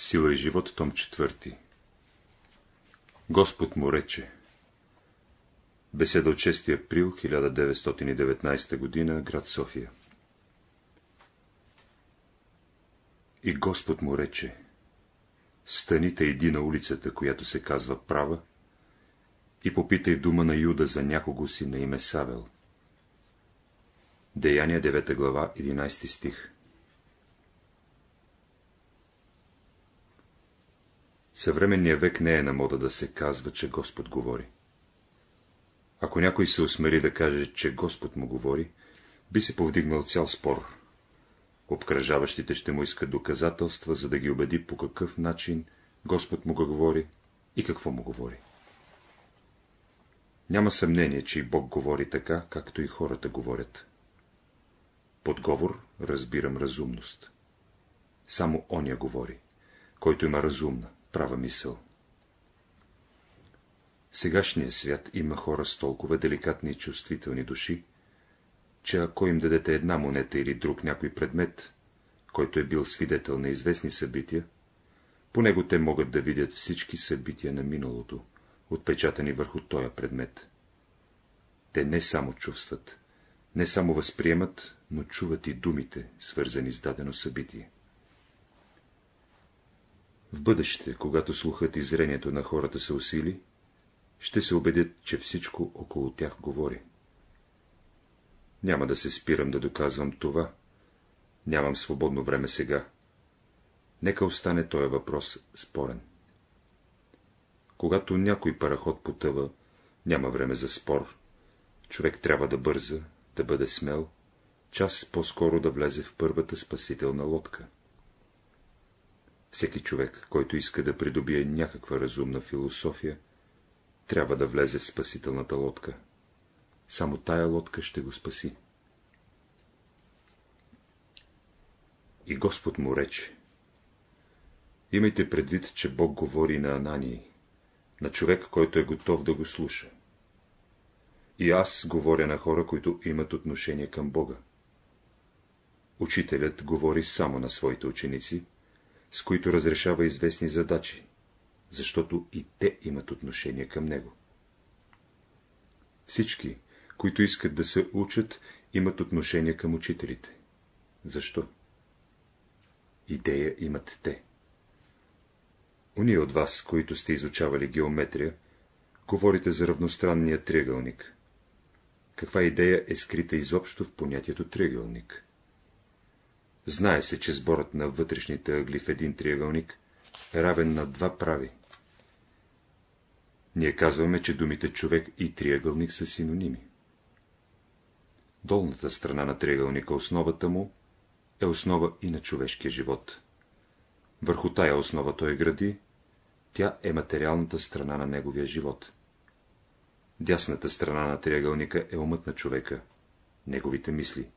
Сила и живот, том 4 Господ му рече Беседа от 6 април 1919 г. град София И Господ му рече Станите иди на улицата, която се казва права, и попитай дума на Юда за някого си на име Савел. Деяния 9 глава 11 стих Съвременния век не е на мода да се казва, че Господ говори. Ако някой се осмели да каже, че Господ му говори, би се повдигнал цял спор. Обкръжаващите ще му искат доказателства, за да ги убеди по какъв начин Господ му го говори и какво му говори. Няма съмнение, че и Бог говори така, както и хората говорят. Подговор разбирам разумност. Само оня говори, който има разумна, права мисъл. В сегашния свят има хора с толкова деликатни и чувствителни души, че ако им дадете една монета или друг някой предмет, който е бил свидетел на известни събития, по него те могат да видят всички събития на миналото, отпечатани върху този предмет. Те не само чувстват, не само възприемат, но чуват и думите, свързани с дадено събитие. В бъдеще, когато слухът и зрението на хората се усили, ще се убедят, че всичко около тях говори. Няма да се спирам да доказвам това. Нямам свободно време сега. Нека остане този въпрос спорен. Когато някой параход потъва, няма време за спор. Човек трябва да бърза, да бъде смел, час по-скоро да влезе в първата спасителна лодка. Всеки човек, който иска да придобие някаква разумна философия, трябва да влезе в спасителната лодка. Само тая лодка ще го спаси. И Господ му рече. Имайте предвид, че Бог говори на Анании, на човек, който е готов да го слуша. И аз говоря на хора, които имат отношение към Бога. Учителят говори само на своите ученици, с които разрешава известни задачи, защото и те имат отношение към него. Всички, които искат да се учат, имат отношение към учителите. Защо? Идея имат те. Уния от вас, които сте изучавали геометрия, говорите за равностранния триъгълник. Каква идея е скрита изобщо в понятието триъгълник? Знае се, че сборът на вътрешните ъгли в един триъгълник е равен на два прави. Ние казваме, че думите човек и триъгълник са синоними. Долната страна на триъгълника, основата му, е основа и на човешкия живот. Върху тая основа той гради, тя е материалната страна на неговия живот. Дясната страна на триъгълника е умът на човека, неговите мисли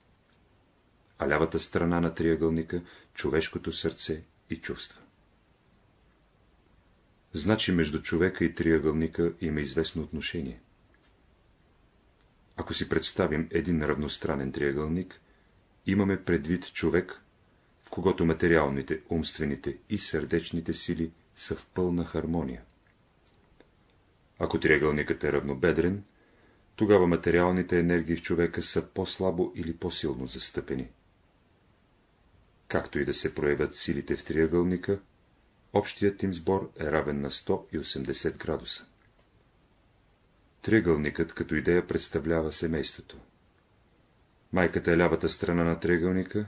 а лявата страна на триъгълника – човешкото сърце и чувства. Значи между човека и триъгълника има известно отношение. Ако си представим един равностранен триъгълник, имаме предвид човек, в когото материалните, умствените и сърдечните сили са в пълна хармония. Ако триъгълникът е равнобедрен, тогава материалните енергии в човека са по-слабо или по-силно застъпени. Както и да се проявят силите в триъгълника, общият им сбор е равен на 180 градуса. Триъгълникът като идея представлява семейството. Майката е лявата страна на триъгълника,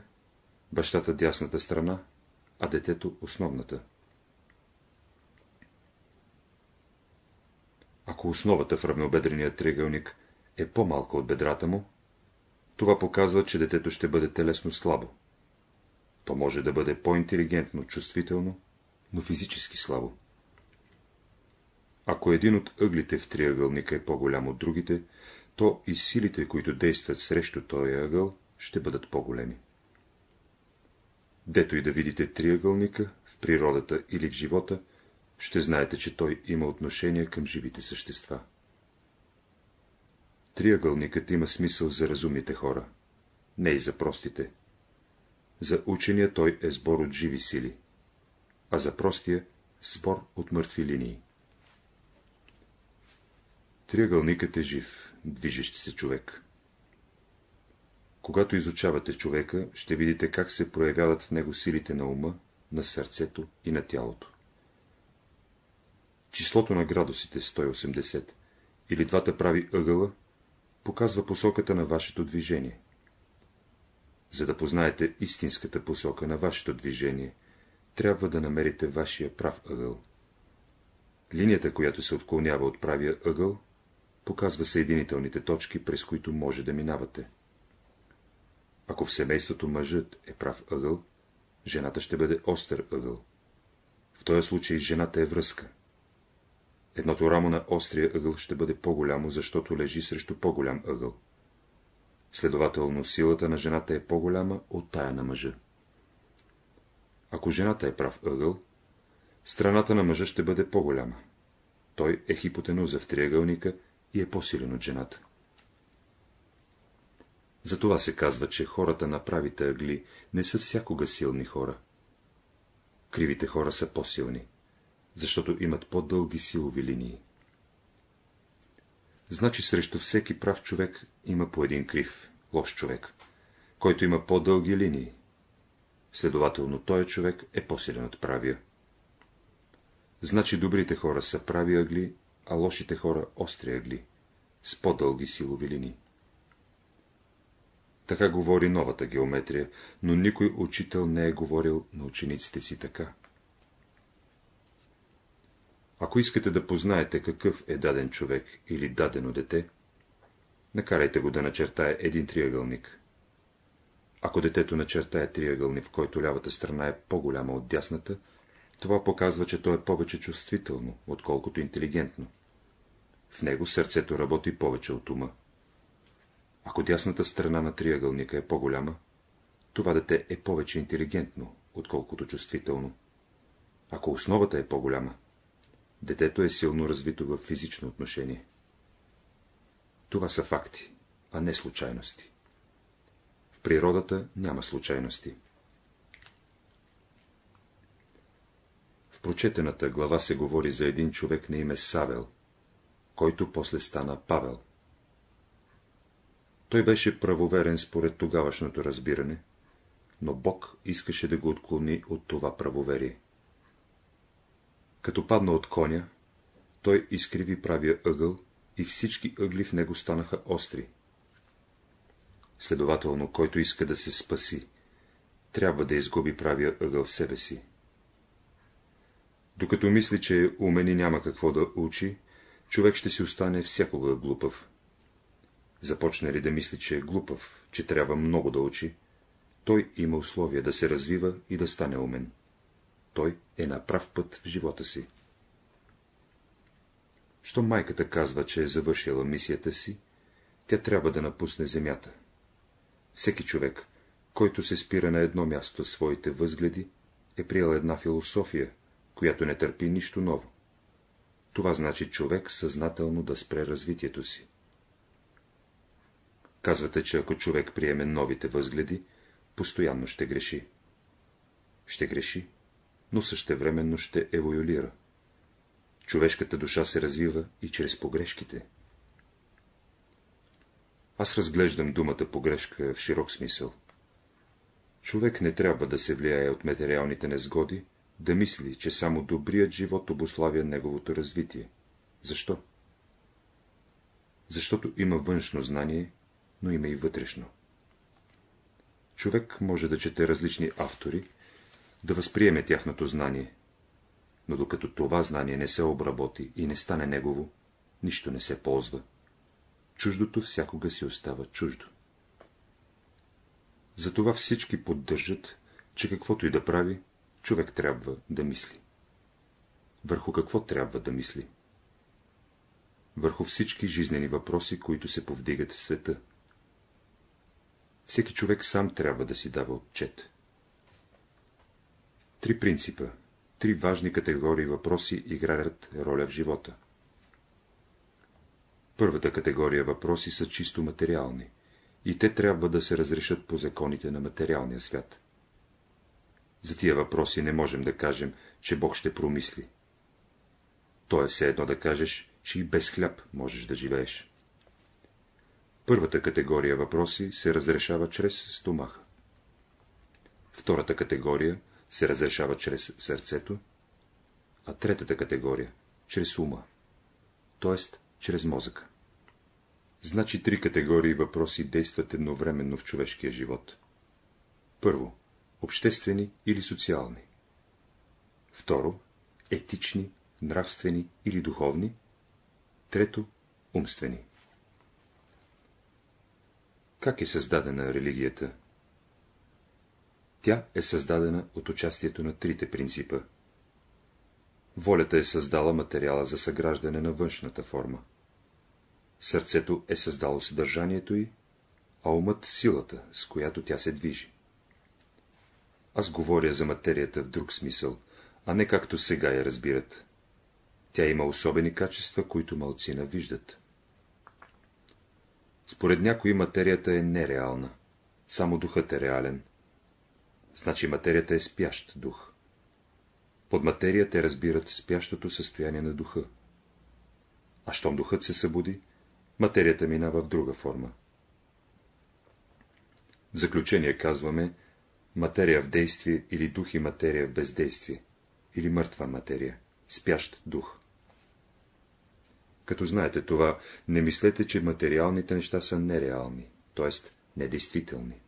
бащата дясната страна, а детето основната. Ако основата в равнобедрения триъгълник е по-малка от бедрата му, това показва, че детето ще бъде телесно слабо. То може да бъде по-интелигентно, чувствително, но физически слабо. Ако един от ъглите в триъгълника е по-голям от другите, то и силите, които действат срещу този ъгъл, ще бъдат по-големи. Дето и да видите триъгълника, в природата или в живота, ще знаете, че той има отношение към живите същества. Триъгълникът има смисъл за разумните хора, не и за простите. За учения той е сбор от живи сили, а за простия – спор от мъртви линии. Триъгълникът е жив, движещ се човек. Когато изучавате човека, ще видите как се проявяват в него силите на ума, на сърцето и на тялото. Числото на градусите 180 или двата прави ъгъла показва посоката на вашето движение. За да познаете истинската посока на вашето движение, трябва да намерите вашия прав ъгъл. Линията, която се отклонява от правия ъгъл, показва съединителните точки, през които може да минавате. Ако в семейството мъжът е прав ъгъл, жената ще бъде остър ъгъл. В този случай жената е връзка. Едното рамо на острия ъгъл ще бъде по-голямо, защото лежи срещу по-голям ъгъл. Следователно, силата на жената е по-голяма от тая на мъжа. Ако жената е прав ъгъл, страната на мъжа ще бъде по-голяма. Той е хипотенуза в триъгълника и е по-силен от жената. Затова се казва, че хората на правите ъгли не са всякога силни хора. Кривите хора са по-силни, защото имат по-дълги силови линии. Значи срещу всеки прав човек има по един крив, лош човек, който има по-дълги линии. Следователно, той човек е по-силен от правия. Значи добрите хора са прави ъгли, а лошите хора остри ъгли, с по-дълги силови линии. Така говори новата геометрия, но никой учител не е говорил на учениците си така. Ако искате да познаете какъв е даден човек или дадено дете, накарайте го да начертае един триъгълник. Ако детето начертае триъгълник, в който лявата страна е по-голяма от дясната, това показва, че то е повече чувствително, отколкото интелигентно. В него сърцето работи повече от ума. Ако дясната страна на триъгълника е по-голяма, това дете е повече интелигентно, отколкото чувствително. Ако основата е по-голяма, детето е силно развито в физично отношение. Това са факти, а не случайности. В природата няма случайности. В прочетената глава се говори за един човек на име Савел, който после стана Павел. Той беше правоверен според тогавашното разбиране, но Бог искаше да го отклони от това правоверие. Като падна от коня, той изкриви правия ъгъл и всички ъгли в него станаха остри. Следователно, който иска да се спаси, трябва да изгуби правия ъгъл в себе си. Докато мисли, че умен и няма какво да учи, човек ще си остане всякога глупав. Започне ли да мисли, че е глупав, че трябва много да учи, той има условия да се развива и да стане умен. Той е на прав път в живота си. Що майката казва, че е завършила мисията си, тя трябва да напусне земята. Всеки човек, който се спира на едно място своите възгледи, е приел една философия, която не търпи нищо ново. Това значи човек съзнателно да спре развитието си. Казвате, че ако човек приеме новите възгледи, постоянно ще греши. Ще греши, но същевременно ще еволюира. Човешката душа се развива и чрез погрешките. Аз разглеждам думата погрешка в широк смисъл. Човек не трябва да се влияе от материалните незгоди, да мисли, че само добрият живот обославя неговото развитие. Защо? Защото има външно знание, но има и вътрешно. Човек може да чете различни автори, да възприеме тяхното знание, но докато това знание не се обработи и не стане негово, нищо не се ползва. Чуждото всякога си остава чуждо. Затова всички поддържат, че каквото и да прави, човек трябва да мисли. Върху какво трябва да мисли? Върху всички жизнени въпроси, които се повдигат в света. Всеки човек сам трябва да си дава отчет. Три принципа, три важни категории въпроси играят роля в живота. Първата категория въпроси са чисто материални, и те трябва да се разрешат по законите на материалния свят. За тия въпроси не можем да кажем, че Бог ще промисли. То е все едно да кажеш, че и без хляб можеш да живееш. Първата категория въпроси се разрешава чрез стомаха. Втората категория се разрешава чрез сърцето, а третата категория – чрез ума, т.е. чрез мозъка. Значи три категории въпроси действат едновременно в човешкия живот. Първо – обществени или социални. Второ – етични, нравствени или духовни. Трето – умствени. Как е създадена религията? Тя е създадена от участието на трите принципа. Волята е създала материала за съграждане на външната форма. Сърцето е създало съдържанието й, а умът силата, с която тя се движи. Аз говоря за материята в друг смисъл, а не както сега я разбират. Тя има особени качества, които малцина виждат. Според някои материята е нереална, само духът е реален. Значи материята е спящ дух. Под материя те разбират спящото състояние на духа. А щом духът се събуди, материята минава в друга форма. В заключение казваме материя в действие или дух и материя в бездействие, или мъртва материя, спящ дух. Като знаете това, не мислете, че материалните неща са нереални, т.е. недействителни.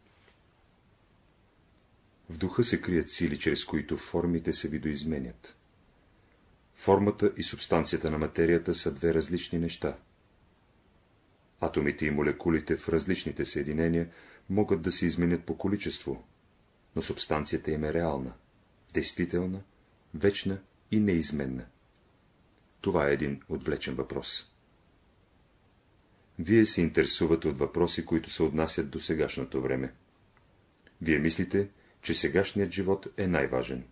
В духа се крият сили, чрез които формите се видоизменят. Формата и субстанцията на материята са две различни неща. Атомите и молекулите в различните съединения могат да се изменят по количество, но субстанцията им е реална, действителна, вечна и неизменна. Това е един отвлечен въпрос. Вие се интересувате от въпроси, които се отнасят до сегашното време. Вие мислите, че сегашният живот е най-важен.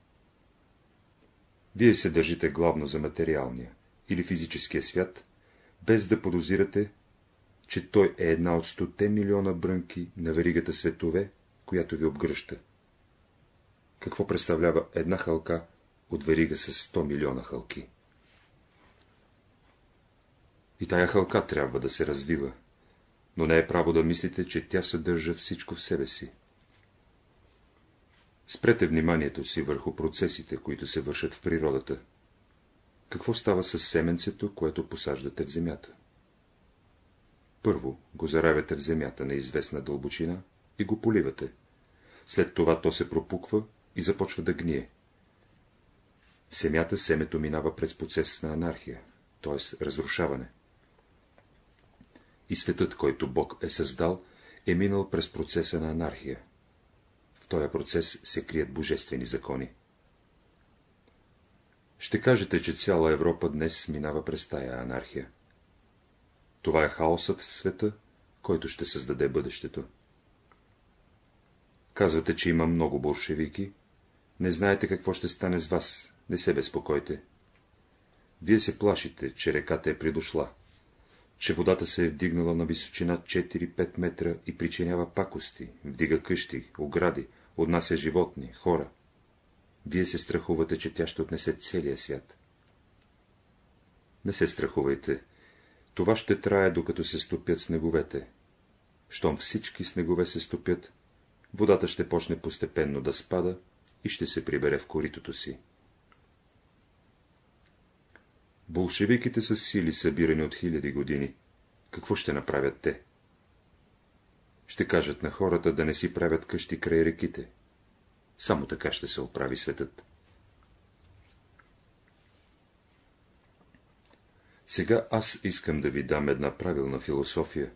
Вие се държите главно за материалния или физическия свят, без да подозирате, че той е една от стоте милиона брънки на веригата светове, която ви обгръща. Какво представлява една халка от верига с 100 милиона халки? И тая халка трябва да се развива, но не е право да мислите, че тя съдържа всичко в себе си. Спрете вниманието си върху процесите, които се вършат в природата. Какво става с семенцето, което посаждате в земята? Първо го заравяте в земята на известна дълбочина и го поливате. След това то се пропуква и започва да гние. В семята семето минава през процес на анархия, т.е. разрушаване. И светът, който Бог е създал, е минал през процеса на анархия този процес се крият божествени закони. Ще кажете, че цяла Европа днес минава през тая анархия. Това е хаосът в света, който ще създаде бъдещето. Казвате, че има много болшевики. Не знаете какво ще стане с вас. Не се безпокойте. Вие се плашите, че реката е придошла, че водата се е вдигнала на височина 4-5 метра и причинява пакости, вдига къщи, огради, отнася животни, хора. Вие се страхувате, че тя ще отнесе целия свят. Не се страхувайте. Това ще трае, докато се стопят снеговете. Щом всички снегове се стопят, водата ще почне постепенно да спада и ще се прибере в коритото си. Болшевиките са сили, събирани от хиляди години. Какво ще направят те? Ще кажат на хората да не си правят къщи край реките. Само така ще се оправи светът. Сега аз искам да ви дам една правилна философия,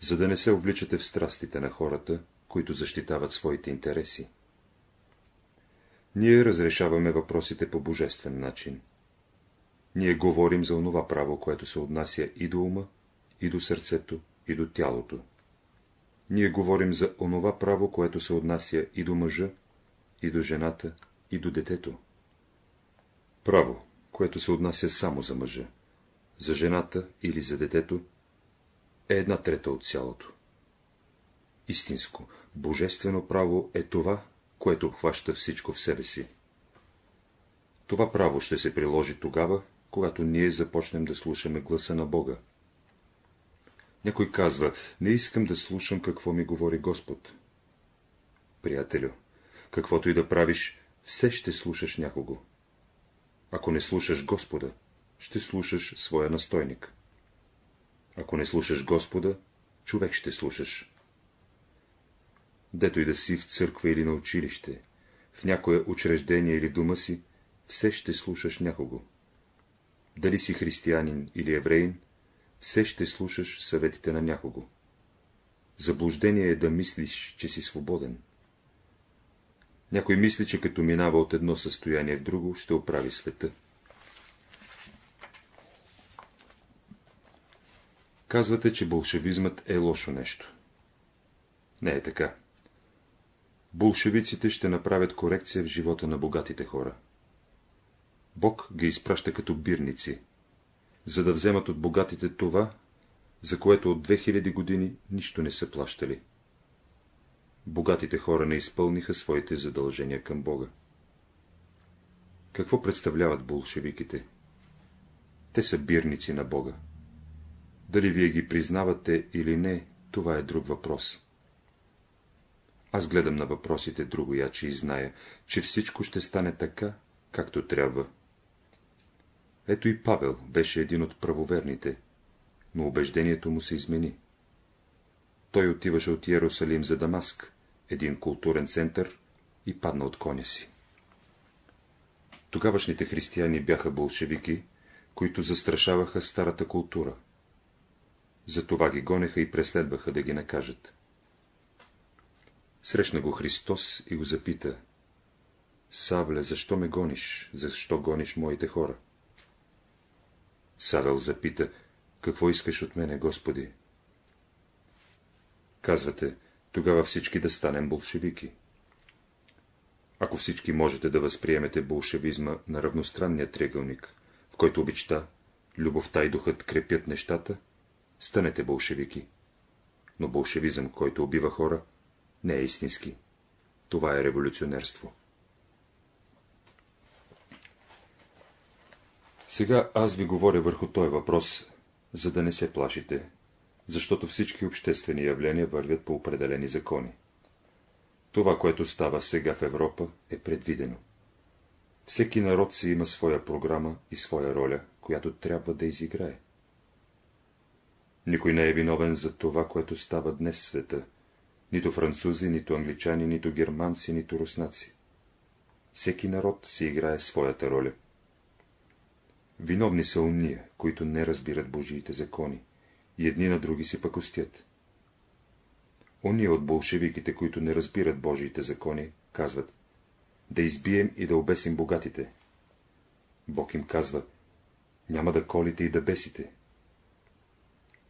за да не се обличате в страстите на хората, които защитават своите интереси. Ние разрешаваме въпросите по божествен начин. Ние говорим за онова право, което се отнася и до ума, и до сърцето, и до тялото. Ние говорим за онова право, което се отнася и до мъжа, и до жената, и до детето. Право, което се отнася само за мъжа, за жената или за детето, е една трета от цялото. Истинско, божествено право е това, което обхваща всичко в себе си. Това право ще се приложи тогава, когато ние започнем да слушаме гласа на Бога. Някой казва, не искам да слушам какво ми говори Господ. Приятелю, каквото и да правиш, все ще слушаш някого. Ако не слушаш Господа, ще слушаш своя настойник. Ако не слушаш Господа, човек ще слушаш. Дето и да си в църква или на училище, в някое учреждение или дома си, все ще слушаш някого. Дали си християнин или евреин, все ще слушаш съветите на някого. Заблуждение е да мислиш, че си свободен. Някой мисли, че като минава от едно състояние в друго, ще оправи света. Казвате, че болшевизмът е лошо нещо. Не е така. Болшевиците ще направят корекция в живота на богатите хора. Бог ги изпраща като бирници, за да вземат от богатите това, за което от 2000 години нищо не са плащали. Богатите хора не изпълниха своите задължения към Бога. Какво представляват болшевиките? Те са бирници на Бога. Дали вие ги признавате или не, това е друг въпрос. Аз гледам на въпросите друго яче и зная, че всичко ще стане така, както трябва. Ето и Павел беше един от правоверните, но убеждението му се измени. Той отиваше от Иерусалим за Дамаск, един културен център, и падна от коня си. Тогавашните християни бяха болшевики, които застрашаваха старата култура. Затова ги гонеха и преследваха да ги накажат. Срещна го Христос и го запита. Савле, защо ме гониш? Защо гониш моите хора? Савел запита, какво искаш от мене, Господи? Казвате, тогава всички да станем болшевики. Ако всички можете да възприемете болшевизма на равностранния триъгълник, в който обичта, любовта и духът крепят нещата, станете болшевики. Но болшевизъм, който убива хора, не е истински. Това е революционерство. Сега аз ви говоря върху този въпрос, за да не се плашите, защото всички обществени явления вървят по определени закони. Това, което става сега в Европа, е предвидено. Всеки народ си има своя програма и своя роля, която трябва да изиграе. Никой не е виновен за това, което става днес в света. Нито французи, нито англичани, нито германци, нито руснаци. Всеки народ си играе своята роля. Виновни са уния, които не разбират Божиите закони, и едни на други си пакостят. Ония от болшевиките, които не разбират Божиите закони, казват, да избием и да обесим богатите. Бог им казва, няма да колите и да бесите.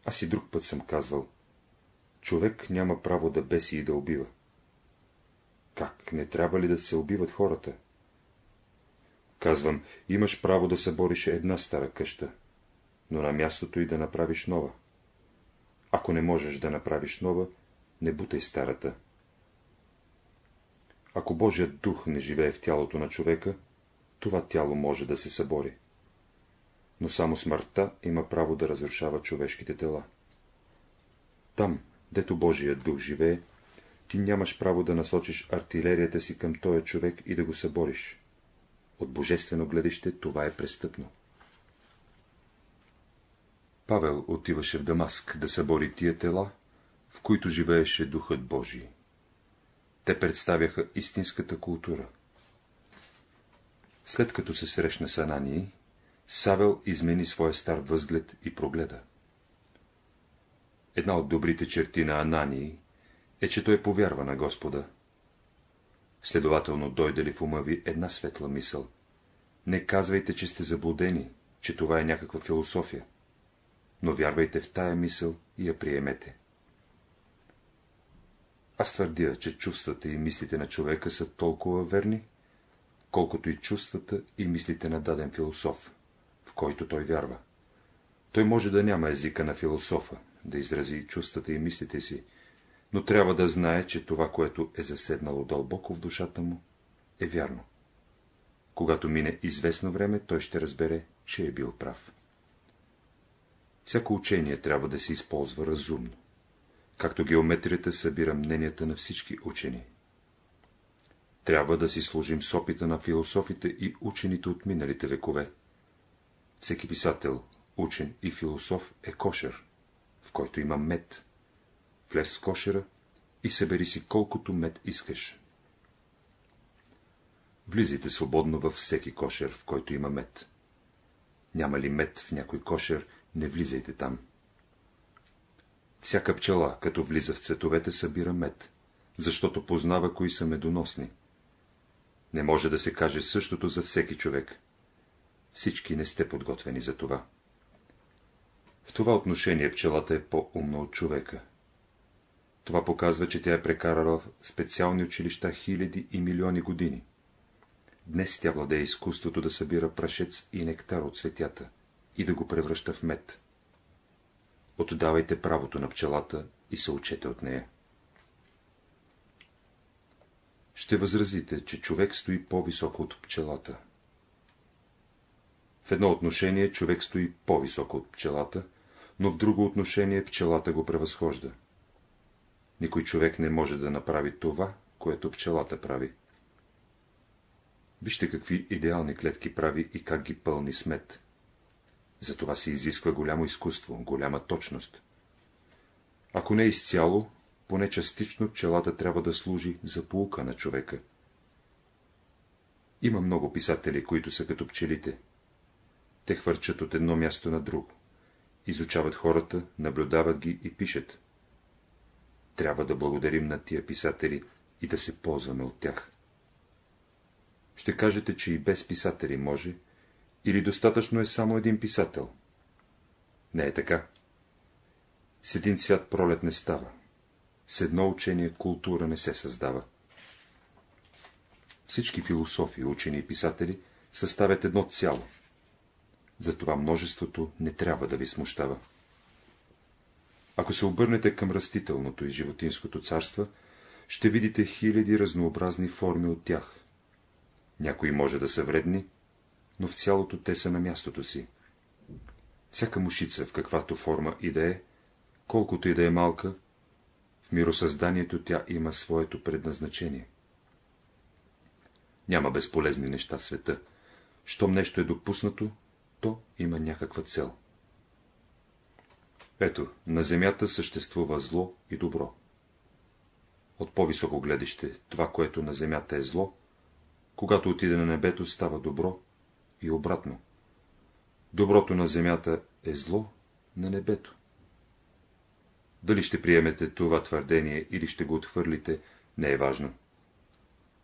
Аз и друг път съм казвал, човек няма право да беси и да убива. Как, не трябва ли да се убиват хората? Казвам, имаш право да събориш една стара къща, но на мястото и да направиш нова. Ако не можеш да направиш нова, не бутай старата. Ако Божият дух не живее в тялото на човека, това тяло може да се събори. Но само смъртта има право да разрушава човешките тела. Там, дето Божият дух живее, ти нямаш право да насочиш артилерията си към този човек и да го събориш. От божествено гледище това е престъпно. Павел отиваше в Дамаск да събори тия тела, в които живееше Духът Божий. Те представяха истинската култура. След като се срещна с Анании, Савел измени своя стар възглед и прогледа. Една от добрите черти на Анании е, че той повярва на Господа. Следователно, дойде ли в ума ви една светла мисъл, не казвайте, че сте заблудени, че това е някаква философия, но вярвайте в тая мисъл и я приемете. Аз твърдя, че чувствата и мислите на човека са толкова верни, колкото и чувствата и мислите на даден философ, в който той вярва. Той може да няма езика на философа, да изрази чувствата и мислите си, но трябва да знае, че това, което е заседнало дълбоко в душата му, е вярно. Когато мине известно време, той ще разбере, че е бил прав. Всяко учение трябва да се използва разумно, както геометрията събира мненията на всички учени. Трябва да си служим с опита на философите и учените от миналите векове. Всеки писател, учен и философ е кошер, в който има мед. Влез в кошера и събери си колкото мед искаш. Влизайте свободно във всеки кошер, в който има мед. Няма ли мед в някой кошер, не влизайте там. Всяка пчела, като влиза в цветовете, събира мед, защото познава, кои са медоносни. Не може да се каже същото за всеки човек. Всички не сте подготвени за това. В това отношение пчелата е по-умна от човека. Това показва, че тя е прекарала в специални училища хиляди и милиони години. Днес тя владее изкуството да събира прашец и нектар от цветята и да го превръща в мед. Отдавайте правото на пчелата и се учете от нея. Ще възразите, че човек стои по-високо от пчелата. В едно отношение човек стои по-високо от пчелата, но в друго отношение пчелата го превъзхожда. Никой човек не може да направи това, което пчелата прави. Вижте какви идеални клетки прави и как ги пълни с мед. За това се изисква голямо изкуство, голяма точност. Ако не изцяло, поне частично пчелата трябва да служи за полука на човека. Има много писатели, които са като пчелите. Те хвърчат от едно място на друго, изучават хората, наблюдават ги и пишат. Трябва да благодарим на тия писатели и да се ползваме от тях. Ще кажете, че и без писатели може, или достатъчно е само един писател. Не е така. С един цвят пролет не става. С едно учение култура не се създава. Всички философи, учени и писатели съставят едно цяло. Затова множеството не трябва да ви смущава. Ако се обърнете към растителното и животинското царство, ще видите хиляди разнообразни форми от тях. Някои може да са вредни, но в цялото те са на мястото си. Всяка мушица, в каквато форма и да е, колкото и да е малка, в миросъзданието тя има своето предназначение. Няма безполезни неща в света. Щом нещо е допуснато, то има някаква цел. Ето, на земята съществува зло и добро. От по-високо гледище, това, което на земята е зло, когато отиде на небето, става добро и обратно. Доброто на земята е зло на небето. Дали ще приемете това твърдение или ще го отхвърлите, не е важно.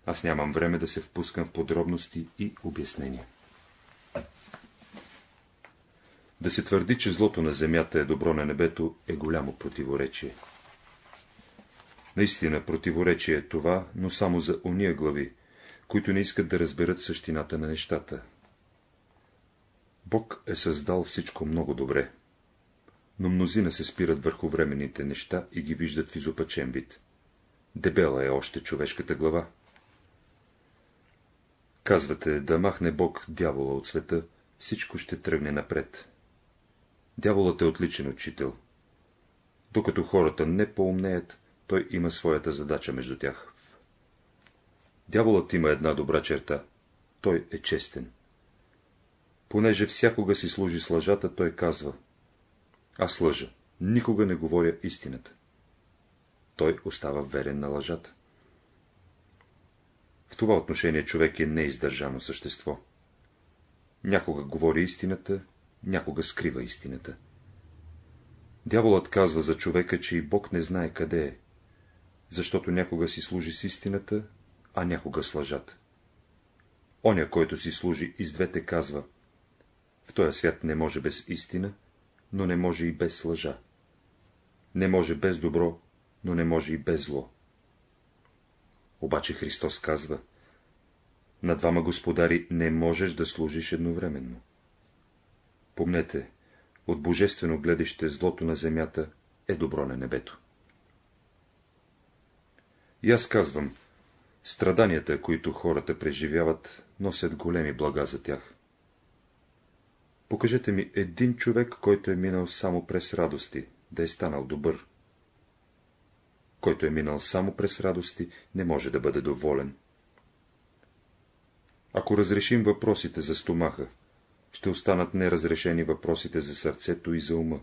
Аз нямам време да се впускам в подробности и обяснения. Да се твърди, че злото на земята е добро на небето, е голямо противоречие. Наистина, противоречие е това, но само за уния глави, които не искат да разберат същината на нещата. Бог е създал всичко много добре, но мнозина се спират върху временните неща и ги виждат в изопачен вид. Дебела е още човешката глава. Казвате, да махне Бог дявола от света, всичко ще тръгне напред. Дяволът е отличен учител. Докато хората не поумнеят, той има своята задача между тях. Дяволът има една добра черта. Той е честен. Понеже всякога си служи с лъжата, той казва. Аз лъжа. Никога не говоря истината. Той остава верен на лъжата. В това отношение човек е неиздържано същество. Някога говори истината, някога скрива истината. Дяволът казва за човека, че и Бог не знае къде е, защото някога си служи с истината, а някога с лъжата. Оня, който си служи и двете, казва, в този свят не може без истина, но не може и без лъжа. Не може без добро, но не може и без зло. Обаче Христос казва, на двама господари не можеш да служиш едновременно. Помнете, от божествено гледище злото на земята е добро на небето. И аз казвам, страданията, които хората преживяват, носят големи блага за тях. Покажете ми един човек, който е минал само през радости, да е станал добър. Който е минал само през радости, не може да бъде доволен. Ако разрешим въпросите за стомаха, ще останат неразрешени въпросите за сърцето и за ума.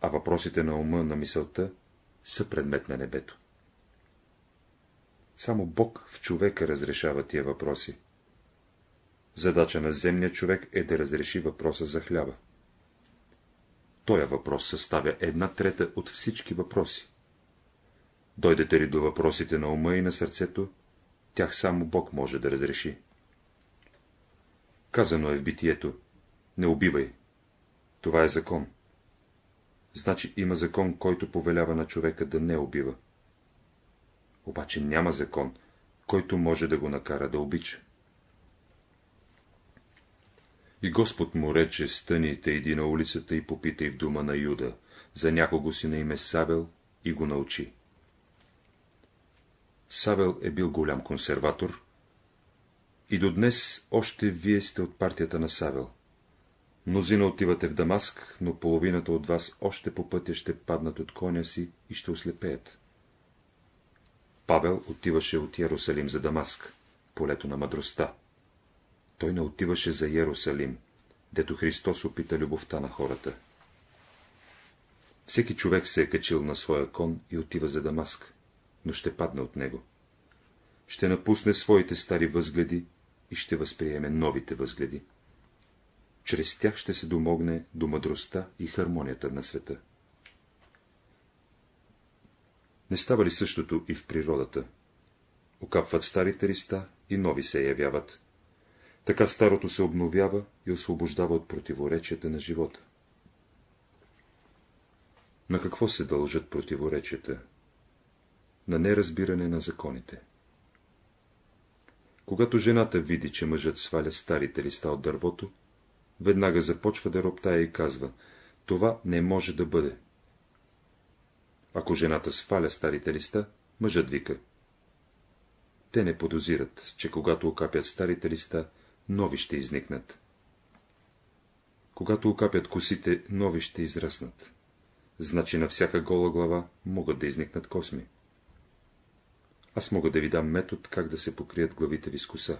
А въпросите на ума, на мисълта, са предмет на небето. Само Бог в човека разрешава тия въпроси. Задача на земния човек е да разреши въпроса за хляба. Тоя въпрос съставя една трета от всички въпроси. Дойдете ли до въпросите на ума и на сърцето, тях само Бог може да разреши. Казано е в битието, не убивай. Това е закон. Значи има закон, който повелява на човека да не убива. Обаче няма закон, който може да го накара да обича. И Господ му рече, стъните, иди на улицата и попитай в дума на Юда, за някого си на име Савел и го научи. Савел е бил голям консерватор, и до днес още вие сте от партията на Савел. Мнозина отивате в Дамаск, но половината от вас още по пътя ще паднат от коня си и ще ослепеят. Павел отиваше от Ярусалим за Дамаск, полето на мъдростта. Той не отиваше за Ярусалим, дето Христос опита любовта на хората. Всеки човек се е качил на своя кон и отива за Дамаск, но ще падне от него. Ще напусне своите стари възгледи и ще възприеме новите възгледи. Чрез тях ще се домогне до мъдростта и хармонията на света. Не става ли същото и в природата? Окапват старите листа и нови се явяват. Така старото се обновява и освобождава от противоречията на живота. На какво се дължат противоречията? На неразбиране на законите. Когато жената види, че мъжът сваля старите листа от дървото, веднага започва да роптая и казва, това не може да бъде. Ако жената сваля старите листа, мъжът вика. Те не подозират, че когато окапят старите листа, нови ще изникнат. Когато окапят косите, нови ще израснат. Значи на всяка гола глава могат да изникнат косми. Аз мога да ви дам метод, как да се покрият главите ви с коса.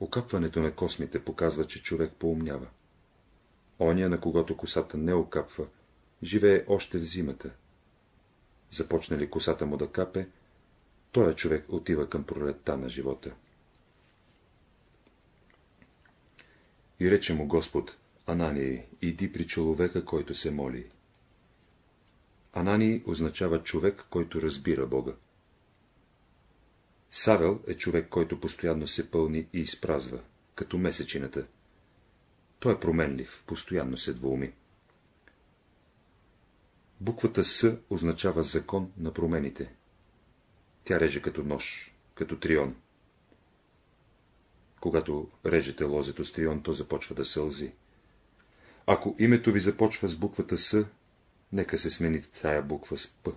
Окапването на космите показва, че човек поумнява. Оня, на когото косата не окапва, живее още в зимата. Започне ли косата му да капе, той човек отива към пролетта на живота. И рече му Господ, Анании, иди при човека, който се моли. Анании означава човек, който разбира Бога. Савел е човек, който постоянно се пълни и изпразва, като месечината. Той е променлив, постоянно се двуми. Буквата С означава закон на промените. Тя реже като нож, като трион. Когато режете лозето с трион, то започва да сълзи. Ако името ви започва с буквата С, нека се смени тая буква с П.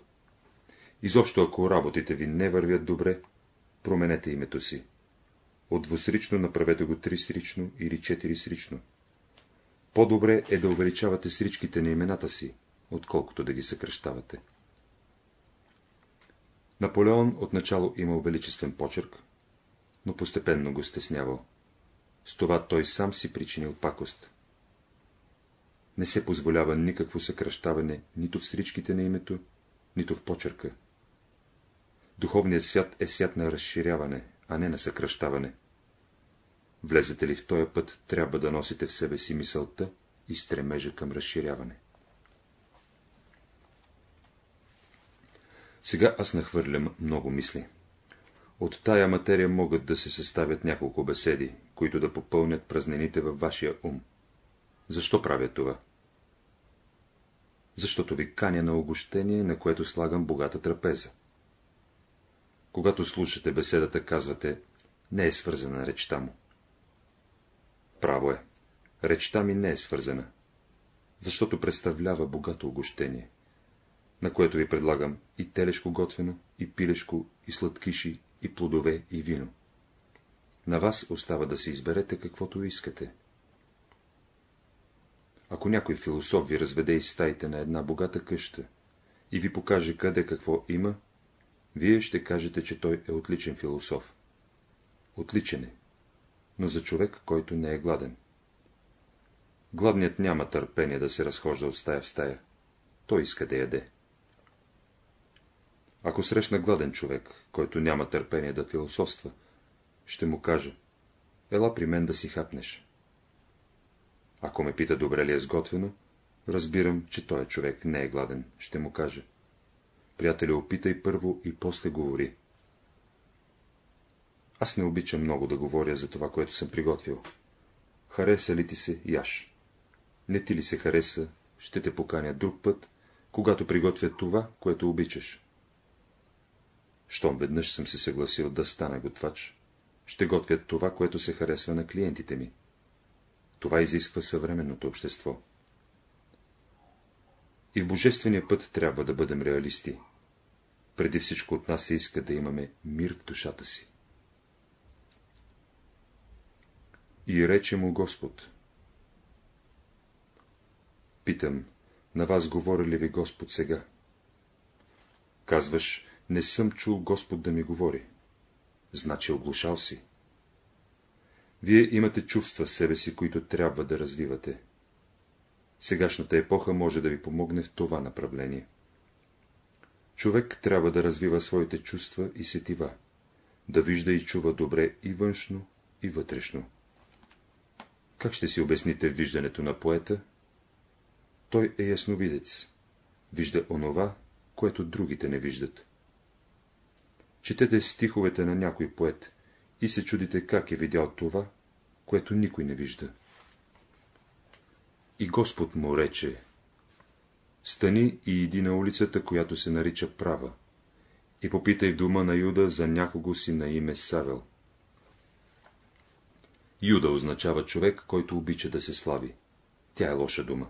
Изобщо, ако работите ви не вървят добре, променете името си. От двусрично направете го трисрично или четирисрично. По-добре е да увеличавате сричките на имената си, отколкото да ги съкръщавате. Наполеон отначало имал величествен почерк, но постепенно го стеснявал. С това той сам си причинил пакост. Не се позволява никакво съкръщаване нито в сричките на името, нито в почерка. Духовният свят е свят на разширяване, а не на съкръщаване. Влезете ли в този път, трябва да носите в себе си мисълта и стремежа към разширяване. Сега аз нахвърлям много мисли. От тая материя могат да се съставят няколко беседи, които да попълнят празнените във вашия ум. Защо правя това? Защото ви каня на огощение, на което слагам богата трапеза. Когато слушате беседата, казвате, не е свързана речта му. Право е. Речта ми не е свързана, защото представлява богато огощение. на което ви предлагам и телешко готвено, и пилешко, и сладкиши, и плодове, и вино. На вас остава да си изберете каквото искате. Ако някой философ ви разведе из стаите на една богата къща и ви покаже къде какво има, вие ще кажете, че той е отличен философ. Отличен е, но за човек, който не е гладен. Гладният няма търпение да се разхожда от стая в стая. Той иска да яде. Ако срещна гладен човек, който няма търпение да философства, ще му кажа, ела при мен да си хапнеш. Ако ме пита добре ли е сготвено, разбирам, че той човек не е гладен, ще му кажа. Приятелю, опитай първо и после говори. Аз не обичам много да говоря за това, което съм приготвил. Хареса ли ти се, яш? Не ти ли се хареса, ще те поканя друг път, когато приготвя това, което обичаш. Щом веднъж съм се съгласил да стана готвач, ще готвя това, което се харесва на клиентите ми. Това изисква съвременното общество. И в божествения път трябва да бъдем реалисти. Преди всичко от нас се иска да имаме мир в душата си. И рече му Господ. Питам, на вас говори ли ви Господ сега? Казваш, не съм чул Господ да ми говори. Значи оглушал си. Вие имате чувства в себе си, които трябва да развивате. Сегашната епоха може да ви помогне в това направление. Човек трябва да развива своите чувства и сетива, да вижда и чува добре и външно, и вътрешно. Как ще си обясните виждането на поета? Той е ясновидец. Вижда онова, което другите не виждат. Четете стиховете на някой поет и се чудите как е видял това, което никой не вижда. И Господ му рече, стани и иди на улицата, която се нарича Права, и попитай в дома на Юда за някого си на име Савел. Юда означава човек, който обича да се слави. Тя е лоша дума.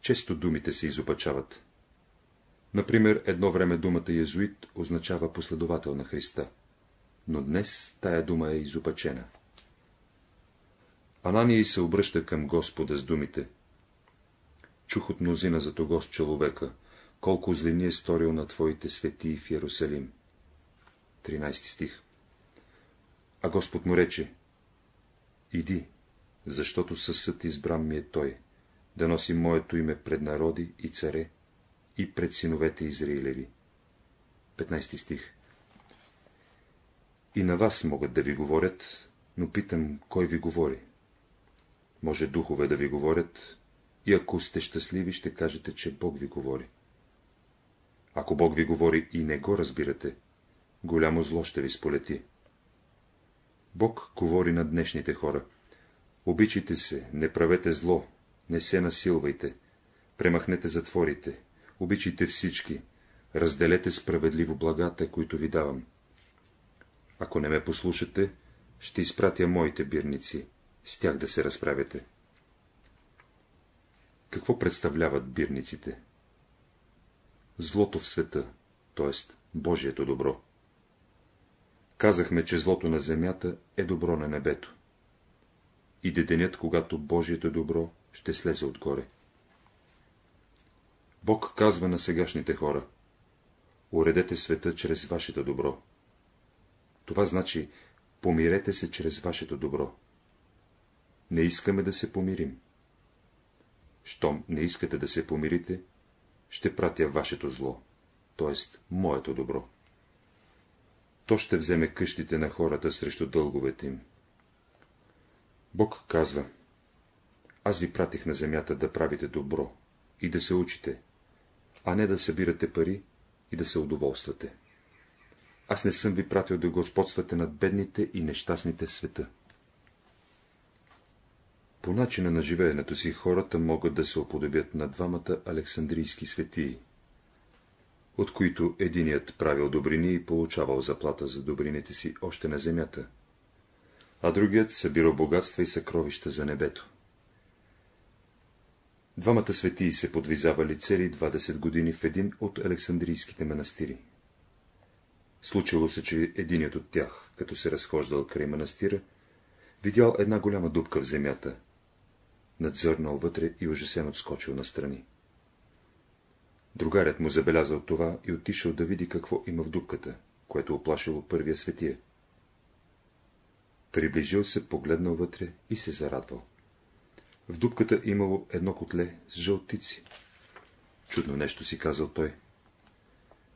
Често думите се изопачават. Например, едно време думата езуит означава последовател на Христа, но днес тая дума е изопачена. Анания се обръща към Господа с думите. Чух от мнозина за того с човека, колко злини е сторил на твоите свети в Иерусалим. 13 стих А Господ му рече, Иди, защото със съд избран ми е той, да носи моето име пред народи и царе и пред синовете Израилеви. 15 стих И на вас могат да ви говорят, но питам, кой ви говори? Може духове да ви говорят, и ако сте щастливи, ще кажете, че Бог ви говори. Ако Бог ви говори и не го разбирате, голямо зло ще ви сполети. Бог говори на днешните хора. Обичайте се, не правете зло, не се насилвайте, премахнете затворите, обичайте всички, разделете справедливо благата, които ви давам. Ако не ме послушате, ще изпратя моите бирници, с тях да се разправяте. Какво представляват бирниците? Злото в света, т.е. Божието добро. Казахме, че злото на земята е добро на небето. Иде денят, когато Божието добро ще слезе отгоре. Бог казва на сегашните хора, уредете света чрез вашето добро. Това значи, помирете се чрез вашето добро. Не искаме да се помирим. Щом не искате да се помирите, ще пратя вашето зло, т.е. моето добро. То ще вземе къщите на хората срещу дълговете им. Бог казва, аз ви пратих на земята да правите добро и да се учите, а не да събирате пари и да се удоволствате. Аз не съм ви пратил да господствате над бедните и нещастните света. По начина на живеенето си хората могат да се оподобят на двамата александрийски светии, от които единият правил добрини и получавал заплата за добрините си още на земята, а другият събирал богатства и съкровища за небето. Двамата светии се подвизавали цели 20 години в един от Александрийските манастири. Случило се, че единият от тях, като се разхождал край манастира, видял една голяма дупка в земята, надзърнал вътре и ужасен отскочил настрани. Другарят му забелязал това и отишъл да види какво има в дупката, което оплашило първия светия. Приближил се, погледнал вътре и се зарадвал. В дупката имало едно котле с жълтици. Чудно нещо си казал той.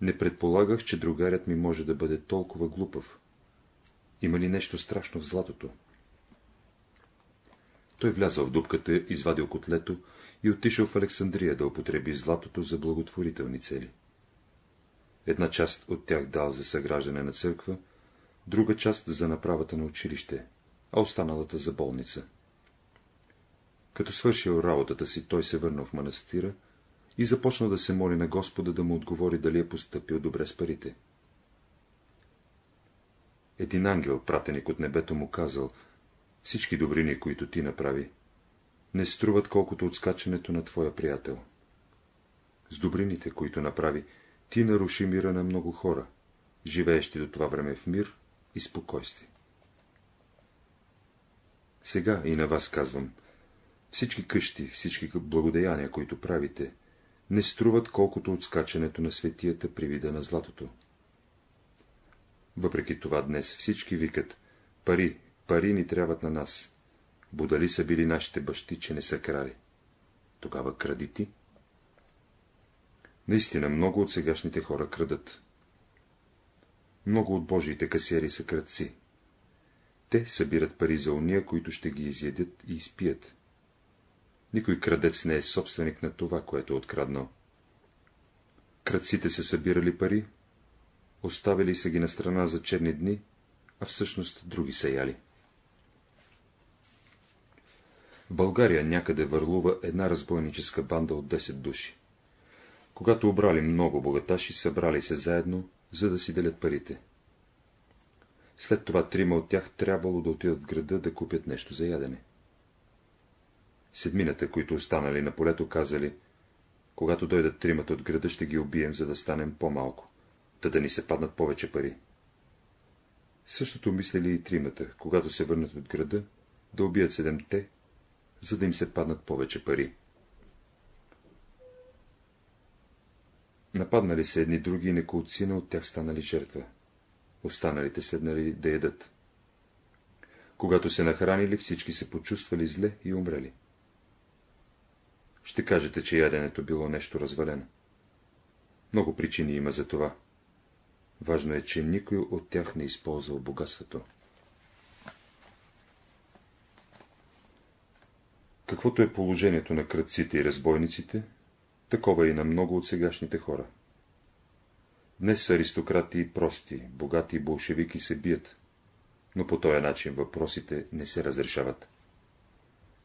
Не предполагах, че другарят ми може да бъде толкова глупав. Има ли нещо страшно в златото? Той влязъл в дупката, извадил котлето и отишъл в Александрия да употреби златото за благотворителни цели. Една част от тях дал за съграждане на църква, друга част за направата на училище, а останалата за болница. Като свършил работата си, той се върнал в манастира и започна да се моли на Господа да му отговори дали е поступил добре с парите. Един ангел, пратеник от небето, му казал, всички добрини, които ти направи, не струват колкото от скачането на твоя приятел. С добрините, които направи, ти наруши мира на много хора, живеещи до това време в мир и спокойствие. Сега и на вас казвам, всички къщи, всички благодеяния, които правите, не струват колкото от скачането на светията при вида на златото. Въпреки това днес всички викат, пари, пари ни трябват на нас. Будали са били нашите бащи, че не са крали. Тогава кради ти. Наистина, много от сегашните хора крадат. Много от Божиите касиери са крадци. Те събират пари за уния, които ще ги изядят и изпият. Никой крадец не е собственик на това, което е откраднал. Крадците са събирали пари, оставили са ги на страна за черни дни, а всъщност други са яли. България някъде върлува една разбойническа банда от 10 души. Когато обрали много богаташи, събрали се заедно, за да си делят парите. След това трима от тях трябвало да отидат в града да купят нещо за ядене. Седмината, които останали на полето, казали, когато дойдат тримата от града, ще ги убием, за да станем по-малко, да да ни се паднат повече пари. Същото мислили и тримата, когато се върнат от града, да убият седемте, за да им се паднат повече пари. Нападнали се едни други и неколцина от тях станали жертва. Останалите седнали да ядат. Когато се нахранили, всички се почувствали зле и умрели. Ще кажете, че яденето било нещо развалено. Много причини има за това. Важно е, че никой от тях не използвал богатството. Каквото е положението на кръците и разбойниците, такова е и на много от сегашните хора. Днес аристократи и прости, богати и болшевики се бият, но по този начин въпросите не се разрешават.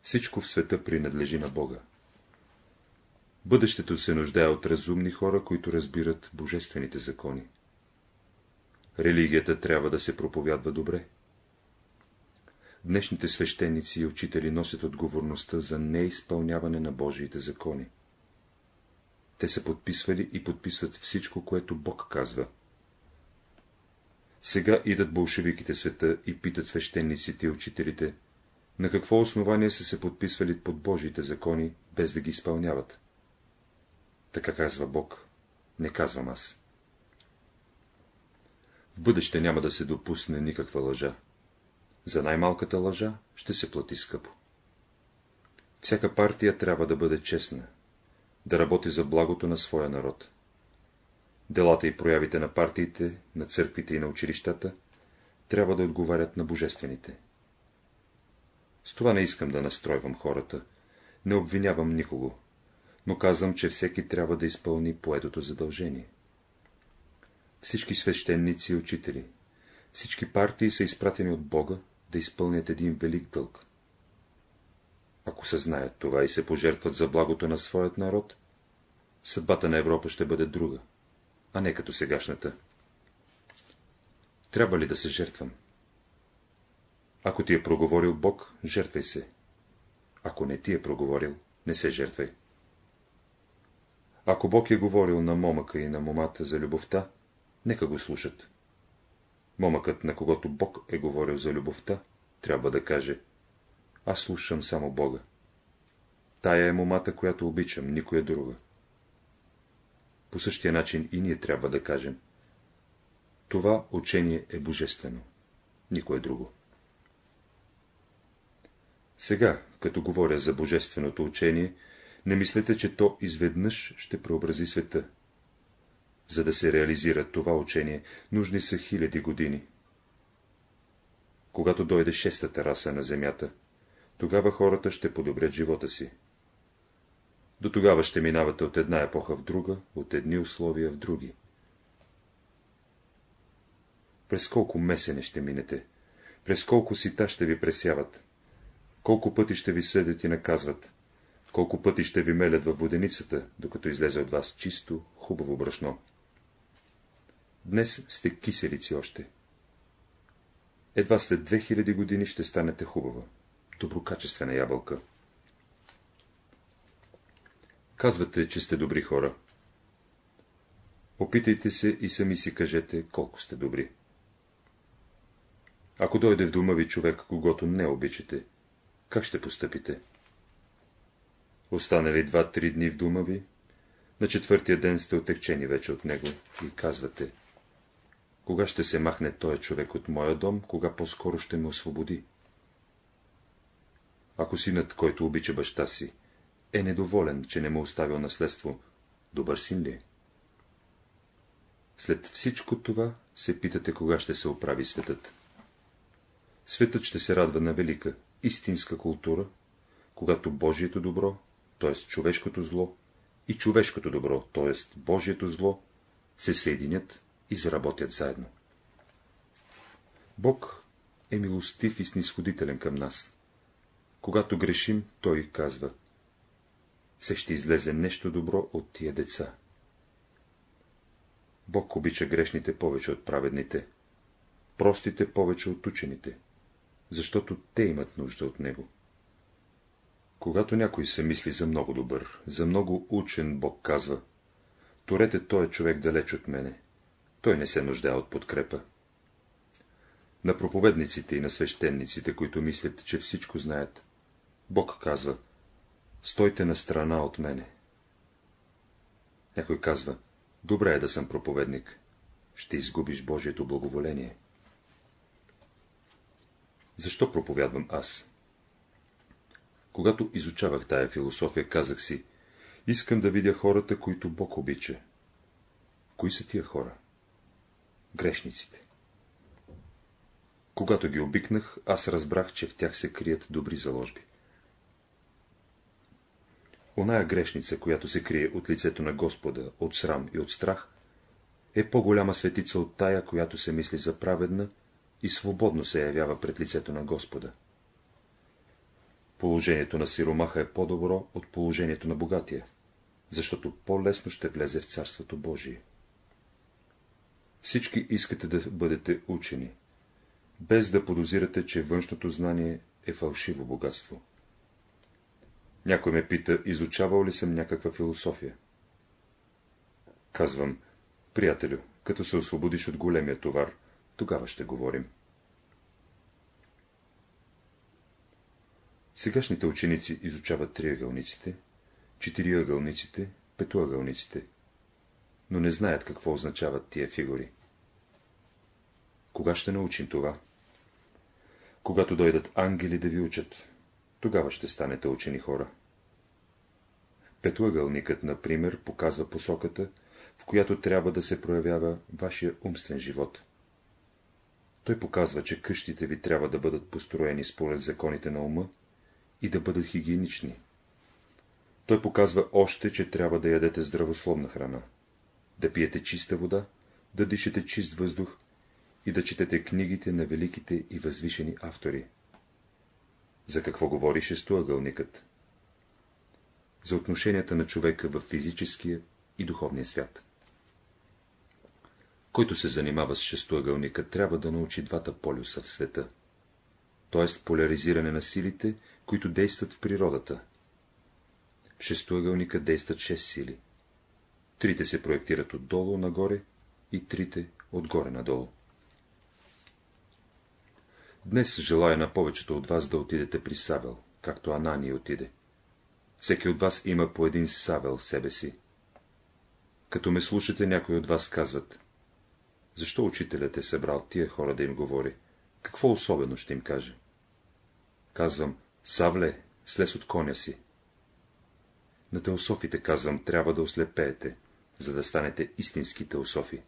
Всичко в света принадлежи на Бога. Бъдещето се нуждае от разумни хора, които разбират божествените закони. Религията трябва да се проповядва добре. Днешните свещеници и учители носят отговорността за неизпълняване на Божиите закони. Те са подписвали и подписват всичко, което Бог казва. Сега идат болшевиките света и питат свещениците и учителите, на какво основание са се подписвали под Божиите закони, без да ги изпълняват. Така казва Бог, не казвам аз. В бъдеще няма да се допусне никаква лъжа. За най-малката лъжа ще се плати скъпо. Всяка партия трябва да бъде честна, да работи за благото на своя народ. Делата и проявите на партиите, на църквите и на училищата трябва да отговарят на божествените. С това не искам да настройвам хората, не обвинявам никого, но казвам, че всеки трябва да изпълни поетото задължение. Всички свещеници и учители, всички партии са изпратени от Бога да изпълнят един велик дълг. Ако съзнаят това и се пожертват за благото на своят народ, съдбата на Европа ще бъде друга, а не като сегашната. Трябва ли да се жертвам? Ако ти е проговорил Бог, жертвай се. Ако не ти е проговорил, не се жертвай. Ако Бог е говорил на момъка и на момата за любовта, нека го слушат. Момъкът, на когото Бог е говорил за любовта, трябва да каже Аз слушам само Бога. Тая е момата, която обичам, никоя друга. По същия начин и ние трябва да кажем. Това учение е божествено, никое друго. Сега, като говоря за божественото учение, не мислете, че то изведнъж ще преобрази света. За да се реализира това учение, нужни са хиляди години. Когато дойде шестата раса на Земята, тогава хората ще подобрят живота си. До тогава ще минавате от една епоха в друга, от едни условия в други. През колко месене ще минете? През колко сита ще ви пресяват? Колко пъти ще ви съдят и наказват? Колко пъти ще ви мелят във воденицата, докато излезе от вас чисто, хубаво брашно? Днес сте киселици още. Едва след 2000 години ще станете хубава, доброкачествена ябълка. Казвате, че сте добри хора. Опитайте се и сами си кажете, колко сте добри. Ако дойде в дома ви човек, когато не обичате, как ще постъпите? Останали два-три дни в дома ви, на четвъртия ден сте отекчени вече от него и казвате, кога ще се махне този човек от моя дом, кога по-скоро ще ме освободи? Ако синът, който обича баща си, е недоволен, че не му оставил наследство, добър син ли е? След всичко това се питате, кога ще се оправи светът. Светът ще се радва на велика, истинска култура, когато Божието добро, т.е. човешкото зло, и човешкото добро, т.е. Божието зло, се съединят и заработят заедно. Бог е милостив и снисходителен към нас. Когато грешим, Той казва, все ще излезе нещо добро от тия деца. Бог обича грешните повече от праведните, простите повече от учените, защото те имат нужда от него. Когато някой се мисли за много добър, за много учен, Бог казва, Торете той е човек далеч от мене, той не се нуждае от подкрепа. На проповедниците и на свещениците, които мислят, че всичко знаят, Бог казва, стойте на страна от мене. Някой казва, добре е да съм проповедник, ще изгубиш Божието благоволение. Защо проповядвам аз? Когато изучавах тая философия, казах си, искам да видя хората, които Бог обича. Кои са тия хора? Грешниците. Когато ги обикнах, аз разбрах, че в тях се крият добри заложби. Оная грешница, която се крие от лицето на Господа, от срам и от страх, е по-голяма светица от тая, която се мисли за праведна и свободно се явява пред лицето на Господа. Положението на сиромаха е по-добро от положението на богатия, защото по-лесно ще влезе в Царството Божие. Всички искате да бъдете учени, без да подозирате, че външното знание е фалшиво богатство. Някой ме пита, изучавал ли съм някаква философия. Казвам, приятелю, като се освободиш от големия товар, тогава ще говорим. Сегашните ученици изучават триъгълниците, четириъгълниците, петоъгълниците, но не знаят какво означават тия фигури. Кога ще научим това? Когато дойдат ангели да ви учат, тогава ще станете учени хора. Петоъгълникът, например, показва посоката, в която трябва да се проявява вашия умствен живот. Той показва, че къщите ви трябва да бъдат построени според законите на ума и да бъдат хигиенични. Той показва още, че трябва да ядете здравословна храна, да пиете чиста вода, да дишате чист въздух и да четете книгите на великите и възвишени автори. За какво говори шестоъгълникът? За отношенията на човека в физическия и духовния свят. Който се занимава с шестоъгълника, трябва да научи двата полюса в света, т.е. поляризиране на силите, които действат в природата. В шестоъгълника действат шест сили. Трите се проектират отдолу нагоре и трите отгоре надолу. Днес желая на повечето от вас да отидете при Савел, както Анания отиде. Всеки от вас има по един Савел в себе си. Като ме слушате, някои от вас казват, защо учителят е събрал тия хора да им говори? Какво особено ще им каже? Казвам, Савле, слез от коня си. На теософите казвам, трябва да ослепеете, за да станете истински теософи.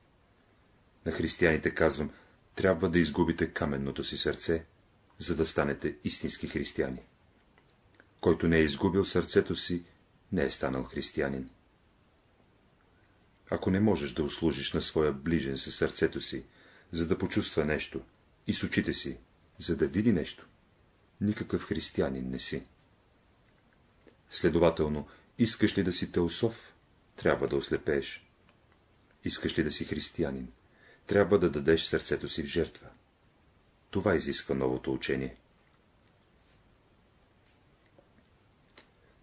На християните казвам, трябва да изгубите каменното си сърце, за да станете истински християни. Който не е изгубил сърцето си, не е станал християнин. Ако не можеш да услужиш на своя ближен със сърцето си, за да почувства нещо, и с очите си, за да види нещо, никакъв християнин не си. Следователно, искаш ли да си теософ, трябва да ослепееш. Искаш ли да си християнин, трябва да дадеш сърцето си в жертва. Това изисква новото учение.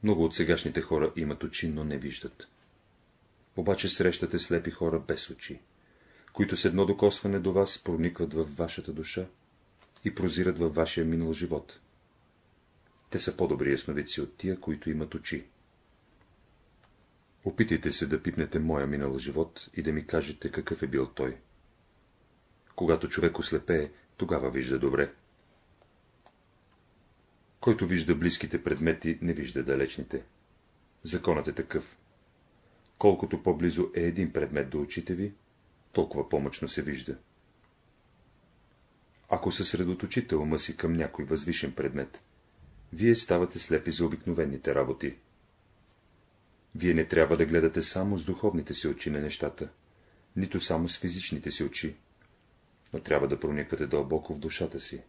Много от сегашните хора имат очи, но не виждат. Обаче срещате слепи хора без очи, които с едно докосване до вас проникват във вашата душа и прозират във вашия минал живот. Те са по-добри ясновици от тия, които имат очи. Опитайте се да пипнете моя минал живот и да ми кажете какъв е бил той. Когато човек ослепее, тогава вижда добре. Който вижда близките предмети, не вижда далечните. Законът е такъв. Колкото по-близо е един предмет до очите ви, толкова помъчно се вижда. Ако съсредоточите ума си към някой възвишен предмет, вие ставате слепи за обикновените работи. Вие не трябва да гледате само с духовните си очи на нещата, нито само с физичните си очи, но трябва да прониквате дълбоко в душата си,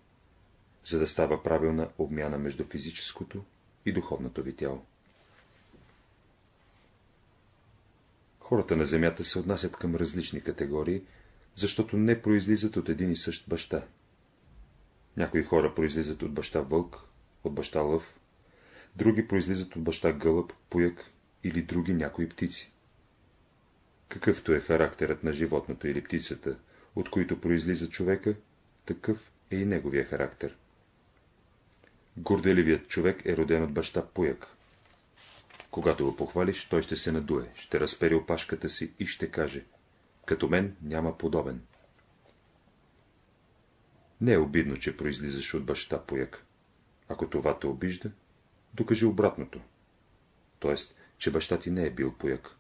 за да става правилна обмяна между физическото и духовното ви тяло. Хората на земята се отнасят към различни категории, защото не произлизат от един и същ баща. Някои хора произлизат от баща вълк, от баща лъв, други произлизат от баща гълъб, пуяк или други някои птици. Какъвто е характерът на животното или птицата, от които произлиза човека, такъв е и неговия характер. Горделивият човек е роден от баща Пуяк. Когато го похвалиш, той ще се надуе, ще разпери опашката си и ще каже, като мен няма подобен. Не е обидно, че произлизаш от баща Пуяк. Ако това те обижда, докажи обратното. т.е. че баща ти не е бил Пуяк.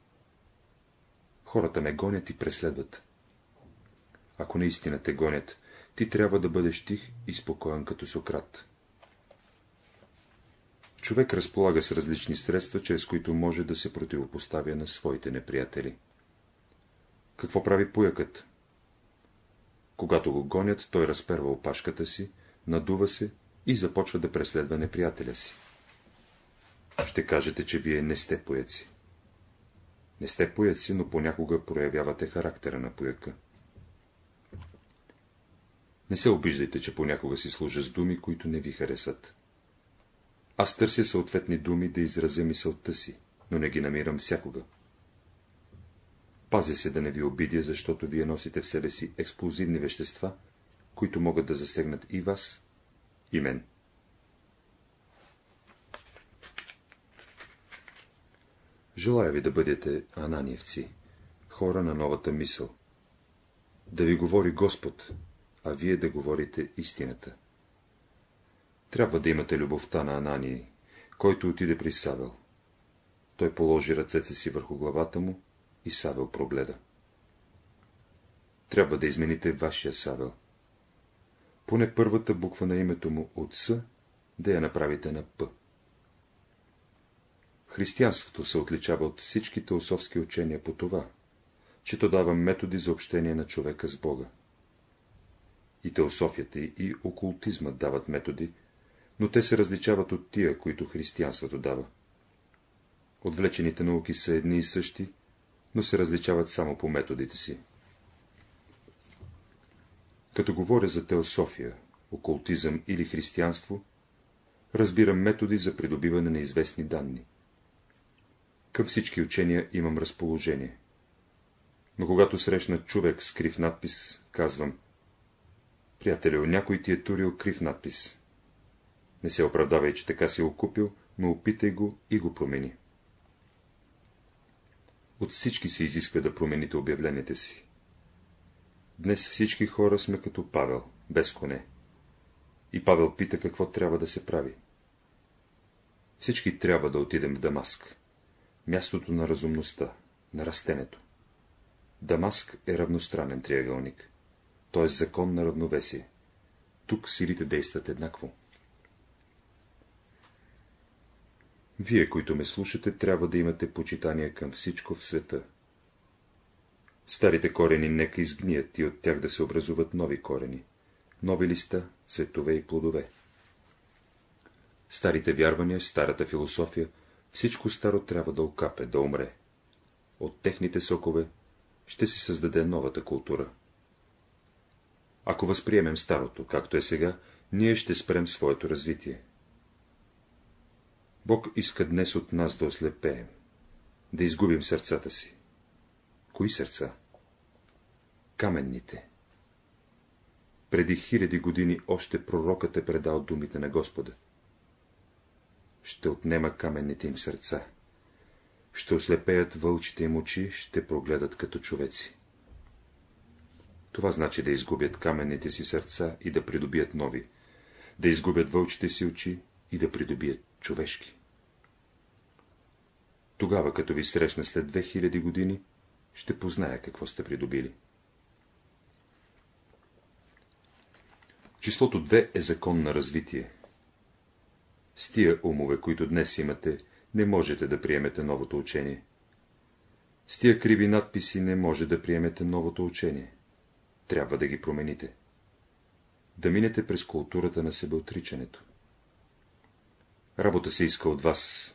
Хората ме гонят и преследват. Ако наистина те гонят, ти трябва да бъдеш тих и спокоен като Сократ. Човек разполага с различни средства, чрез които може да се противопоставя на своите неприятели. Какво прави поякът? Когато го гонят, той разперва опашката си, надува се и започва да преследва неприятеля си. Ще кажете, че вие не сте пояци. Не сте пояци, но понякога проявявате характера на пояка. Не се обиждайте, че понякога си служа с думи, които не ви харесват. Аз търся съответни думи да изразя мисълта си, но не ги намирам всякога. Пазя се да не ви обидя, защото вие носите в себе си експлозивни вещества, които могат да засегнат и вас, и мен. Желая ви да бъдете ананиевци, хора на новата мисъл. Да ви говори Господ, а вие да говорите истината. Трябва да имате любовта на Анании, който отиде при Савел. Той положи ръцете си върху главата му и Савел прогледа. Трябва да измените вашия Савел. Поне първата буква на името му от С да я направите на П. Християнството се отличава от всички теософски учения по това, че то дава методи за общение на човека с Бога. И теософията и окултизмът дават методи, но те се различават от тия, които християнството дава. Отвлечените науки са едни и същи, но се различават само по методите си. Като говоря за теософия, окултизъм или християнство, разбирам методи за придобиване на известни данни. Към всички учения имам разположение, Но когато срещна човек с крив надпис, казвам, приятелю, някой ти е турил крив надпис. Не се оправдавай, че така си окупил, но опитай го и го промени. От всички се изисква да промените обявленията си. Днес всички хора сме като Павел, без коне. И Павел пита какво трябва да се прави. Всички трябва да отидем в Дамаск, мястото на разумността, на растенето. Дамаск е равностранен триъгълник, т.е. закон на равновесие. Тук силите действат еднакво. Вие, които ме слушате, трябва да имате почитание към всичко в света. Старите корени нека изгният и от тях да се образуват нови корени, нови листа, цветове и плодове. Старите вярвания, старата философия, всичко старо трябва да окапе, да умре. От техните сокове ще се създаде новата култура. Ако възприемем старото, както е сега, ние ще спрем своето развитие. Бог иска днес от нас да ослепеем, да изгубим сърцата си. Кои сърца? Каменните. Преди хиляди години още пророкът е предал думите на Господа. Ще отнема каменните им сърца. Ще ослепеят вълчите им очи, ще прогледат като човеци. Това значи да изгубят каменните си сърца и да придобият нови, да изгубят вълчите си очи и да придобият човешки. Тогава, като ви срещна след 2000 години, ще позная какво сте придобили. Числото 2 е закон на развитие. С тия умове, които днес имате, не можете да приемете новото учение. С тия криви надписи не може да приемете новото учение. Трябва да ги промените. Да минете през културата на себеотричането. Работа се иска от вас.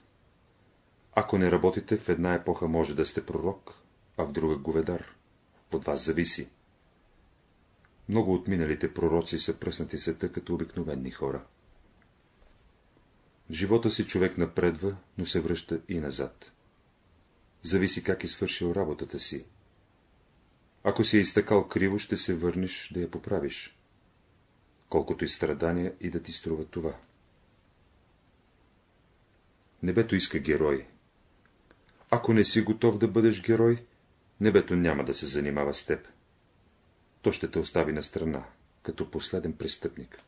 Ако не работите, в една епоха може да сте пророк, а в друга говедар. От вас зависи. Много от миналите пророци са пръснати света като обикновени хора. В живота си човек напредва, но се връща и назад. Зависи как е свършил работата си. Ако си е изтъкал криво, ще се върнеш да я поправиш. Колкото и страдания и да ти струва това. Небето иска герой. Ако не си готов да бъдеш герой, небето няма да се занимава с теб. То ще те остави на страна, като последен престъпник.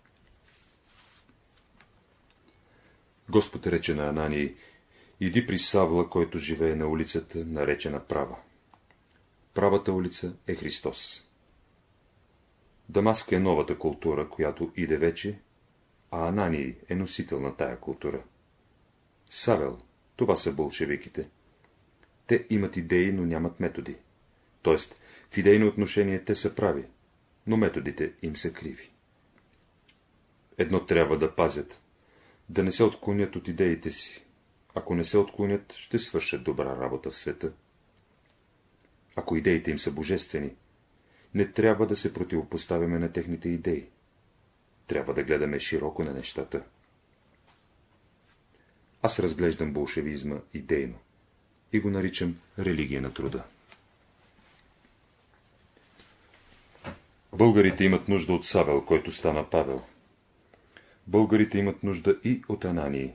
Господ рече на Анании, иди при Савла, който живее на улицата, наречена Права. Правата улица е Христос. Дамаск е новата култура, която иде вече, а Анании е носител на тая култура. Савел, това са болшевиките. Те имат идеи, но нямат методи. Тоест, в идейно отношение те са прави, но методите им са криви. Едно трябва да пазят, да не се отклонят от идеите си. Ако не се отклонят, ще свършат добра работа в света. Ако идеите им са божествени, не трябва да се противопоставяме на техните идеи. Трябва да гледаме широко на нещата. Аз разглеждам болшевизма идейно и го наричам религия на труда. Българите имат нужда от Савел, който стана Павел. Българите имат нужда и от Анании,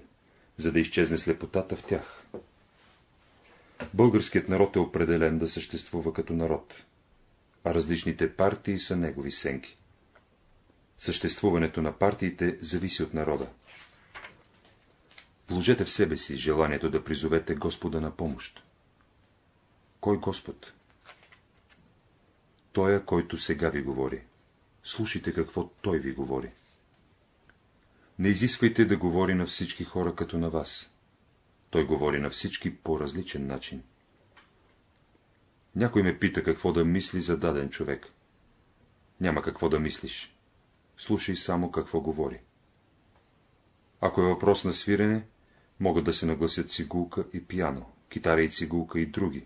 за да изчезне слепотата в тях. Българският народ е определен да съществува като народ, а различните партии са негови сенки. Съществуването на партиите зависи от народа. Вложете в себе си желанието да призовете Господа на помощ. Кой Господ? Тоя, който сега ви говори. Слушайте какво Той ви говори. Не изисквайте да говори на всички хора като на вас. Той говори на всички по различен начин. Някой ме пита какво да мисли за даден човек. Няма какво да мислиш. Слушай само какво говори. Ако е въпрос на свирене, могат да се нагласят цигулка и пияно, китара и цигулка и други.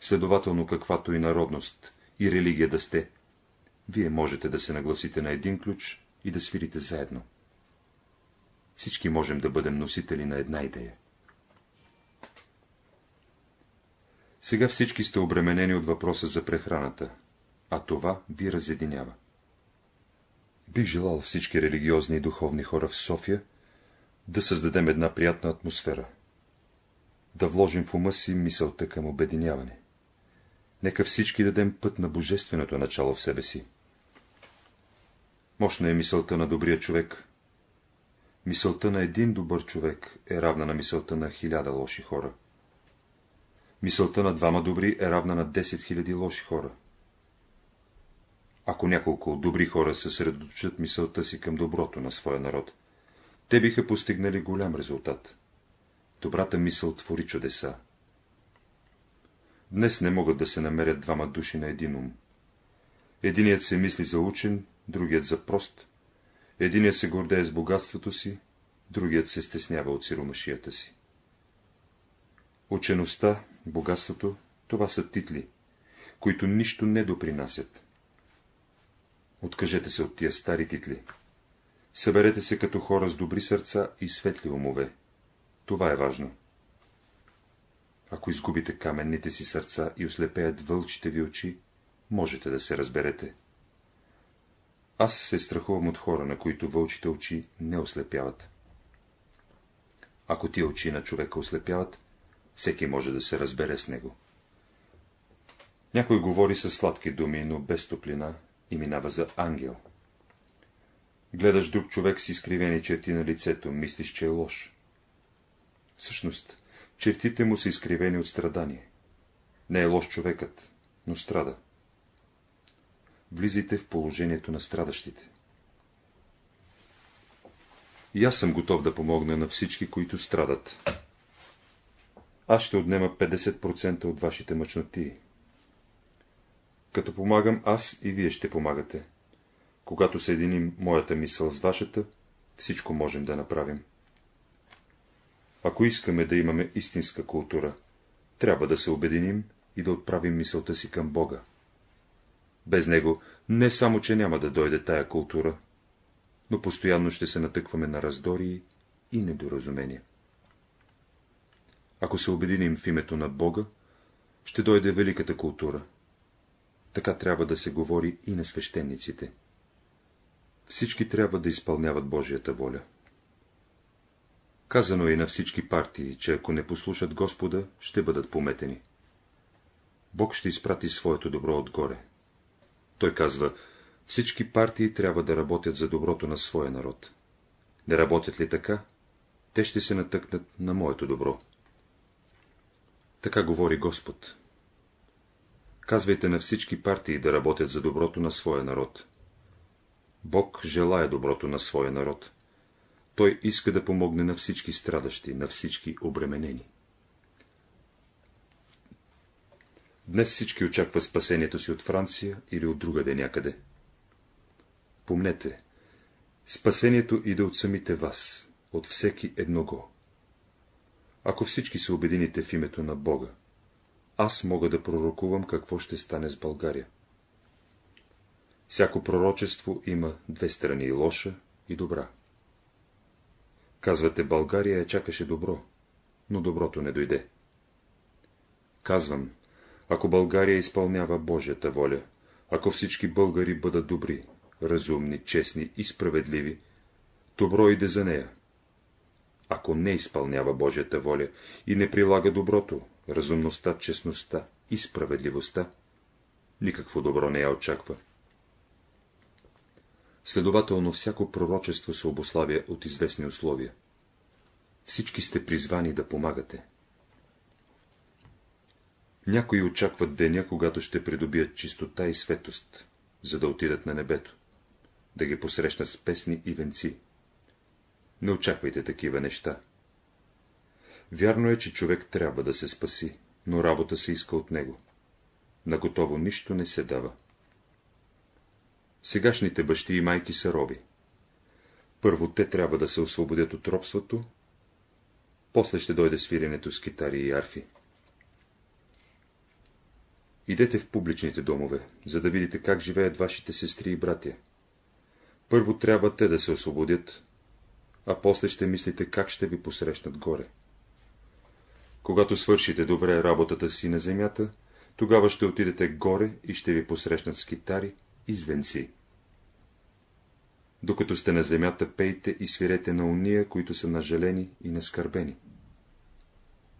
Следователно, каквато и народност и религия да сте, вие можете да се нагласите на един ключ и да свирите заедно. Всички можем да бъдем носители на една идея. Сега всички сте обременени от въпроса за прехраната, а това ви разединява. Бих желал всички религиозни и духовни хора в София да създадем една приятна атмосфера, да вложим в ума си мисълта към обединяване. Нека всички дадем път на божественото начало в себе си. Мощна е мисълта на добрия човек. Мисълта на един добър човек е равна на мисълта на хиляда лоши хора. Мисълта на двама добри е равна на 10 000 лоши хора. Ако няколко добри хора съсредоточат мисълта си към доброто на своя народ, те биха постигнали голям резултат. Добрата мисъл твори чудеса. Днес не могат да се намерят двама души на един ум. Единият се мисли за учен, другият за прост. Единият се гордее с богатството си, другият се стеснява от сиромашията си. Учеността, богатството, това са титли, които нищо не допринасят. Откажете се от тия стари титли. Съберете се като хора с добри сърца и светли умове. Това е важно. Ако изгубите каменните си сърца и ослепеят вълчите ви очи, можете да се разберете. Аз се страхувам от хора, на които вълчите очи не ослепяват. Ако тия очи на човека ослепяват, всеки може да се разбере с него. Някой говори със сладки думи, но без топлина и минава за ангел. Гледаш друг човек с изкривени черти на лицето, мислиш, че е лош. Всъщност, чертите му са изкривени от страдание. Не е лош човекът, но страда. Влизайте в положението на страдащите. И аз съм готов да помогна на всички, които страдат. Аз ще отнема 50% от вашите мъчноти. Като помагам аз и вие ще помагате. Когато съединим моята мисъл с вашата, всичко можем да направим. Ако искаме да имаме истинска култура, трябва да се обединим и да отправим мисълта си към Бога. Без него не само, че няма да дойде тая култура, но постоянно ще се натъкваме на раздори и недоразумения. Ако се обединим в името на Бога, ще дойде великата култура. Така трябва да се говори и на свещениците. Всички трябва да изпълняват Божията воля. Казано е на всички партии, че ако не послушат Господа, ще бъдат пометени. Бог ще изпрати своето добро отгоре. Той казва, всички партии трябва да работят за доброто на своя народ. Не работят ли така, те ще се натъкнат на моето добро. Така говори Господ. Казвайте на всички партии да работят за доброто на своя народ. Бог желая доброто на своя народ. Той иска да помогне на всички страдащи, на всички обременени. Днес всички очакват спасението си от Франция или от другаде някъде. Помнете, спасението иде от самите вас, от всеки едного. Ако всички се обедините в името на Бога, аз мога да пророкувам какво ще стане с България. Всяко пророчество има две страни, лоша и добра. Казвате, България я чакаше добро, но доброто не дойде. Казвам, ако България изпълнява Божията воля, ако всички българи бъдат добри, разумни, честни и справедливи, добро иде за нея. Ако не изпълнява Божията воля и не прилага доброто, разумността, честността и справедливостта, никакво добро не я очаква. Следователно, всяко пророчество се обославя от известни условия. Всички сте призвани да помагате. Някои очакват деня, когато ще придобият чистота и светост, за да отидат на небето, да ги посрещнат с песни и венци. Не очаквайте такива неща. Вярно е, че човек трябва да се спаси, но работа се иска от него. Наготово нищо не се дава. Сегашните бащи и майки са роби. Първо те трябва да се освободят от робството, после ще дойде свиренето с китари и арфи. Идете в публичните домове, за да видите как живеят вашите сестри и братя. Първо трябва те да се освободят, а после ще мислите как ще ви посрещнат горе. Когато свършите добре работата си на земята, тогава ще отидете горе и ще ви посрещнат с китари и звенци. Докато сте на земята, пейте и свирете на уния, които са нажалени и наскърбени.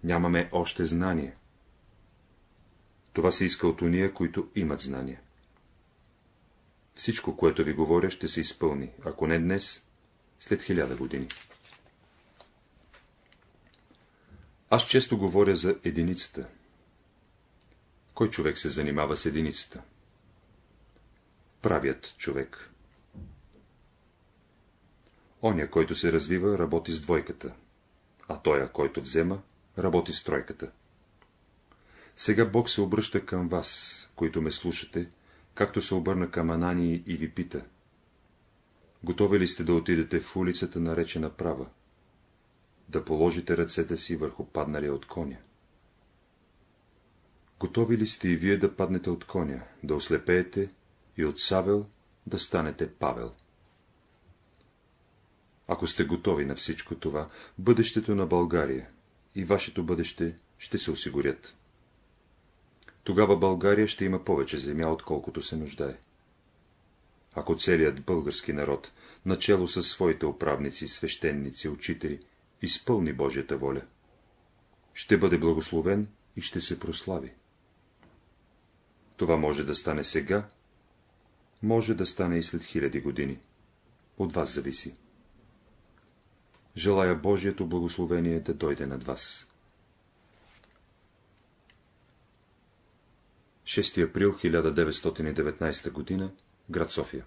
Нямаме още знание. Това се иска от уния, които имат знание. Всичко, което ви говоря, ще се изпълни, ако не днес, след хиляда години. Аз често говоря за единицата. Кой човек се занимава с единицата? Правят човек. Оня, който се развива, работи с двойката, а тоя, който взема, работи с тройката. Сега Бог се обръща към вас, които ме слушате, както се обърна към Анани и ви пита. Готови ли сте да отидете в улицата, наречена права? Да положите ръцете си върху падналия от коня? Готови ли сте и вие да паднете от коня, да ослепеете и от Савел да станете Павел? Ако сте готови на всичко това, бъдещето на България и вашето бъдеще ще се осигурят. Тогава България ще има повече земя, отколкото се нуждае. Ако целият български народ, начало със своите управници, свещеници, учители, изпълни Божията воля, ще бъде благословен и ще се прослави. Това може да стане сега, може да стане и след хиляди години. От вас зависи. Желая Божието благословение да дойде над вас. 6 април 1919 г. град София